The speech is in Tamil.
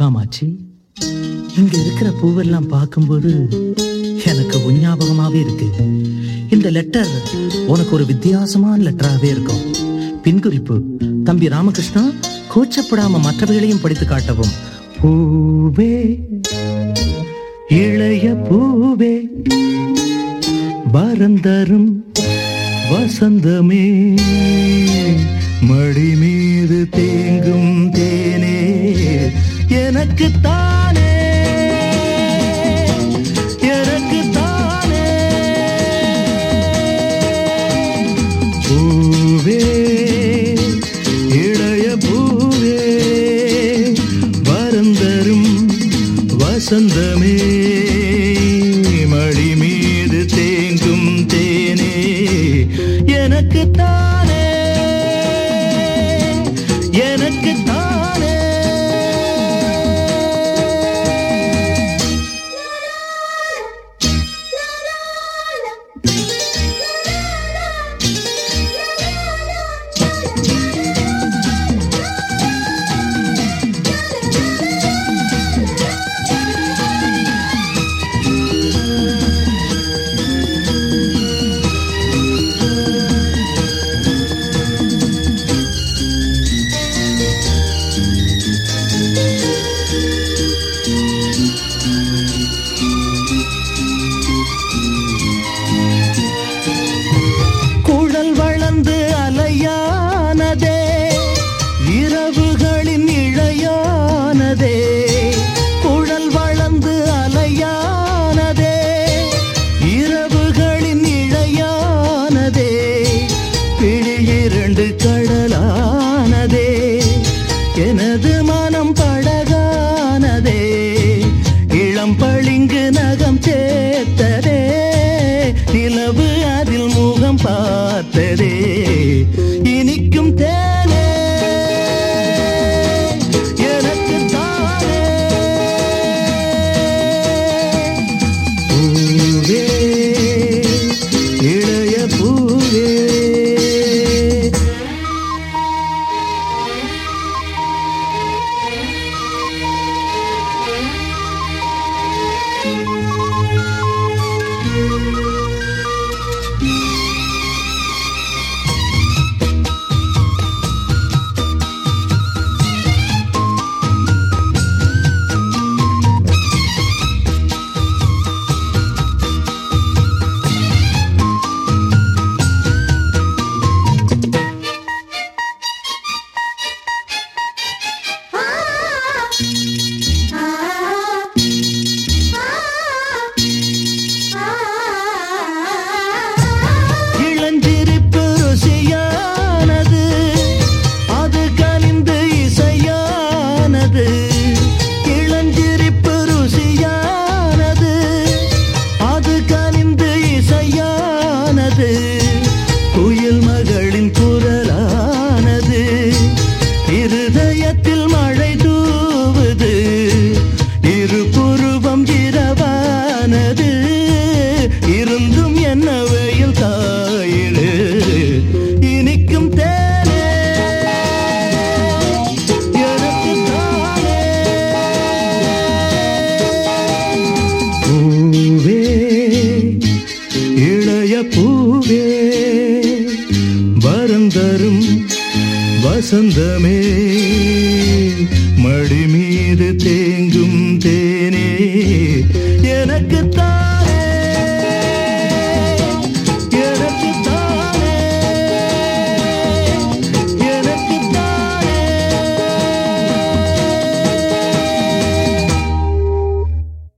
காமாட்சி. இங்க இருக்கிற பூவெல்லாம் பார்க்கும்போது எனக்கு உன் ஞாபகமாவே இருக்கு. இந்த லெட்டர் உனக்கு ஒரு வித்தியாசமான லெட்டராகவே இருக்கும். பின்குறிப்பு தம்பி ராமகிருஷ்ணா கூச்சப்படாம மற்றவர்களையும் படித்து காட்டவும். பூவே இளைய பூவே பரந்தரும் வசந்தமே மடி மீது தேங்க வசந்தமே மடி மீது தேங்கும் தேனே எனக்கு தானே எனக்கு தானே Música படகானதே இளம் பளிங்கு நகம் சேர்த்ததே. நிலவு அதில் முகம் பார்த்ததே. thank you. வரந்தரும் வசந்தமே. மடி மீது தேங்கும்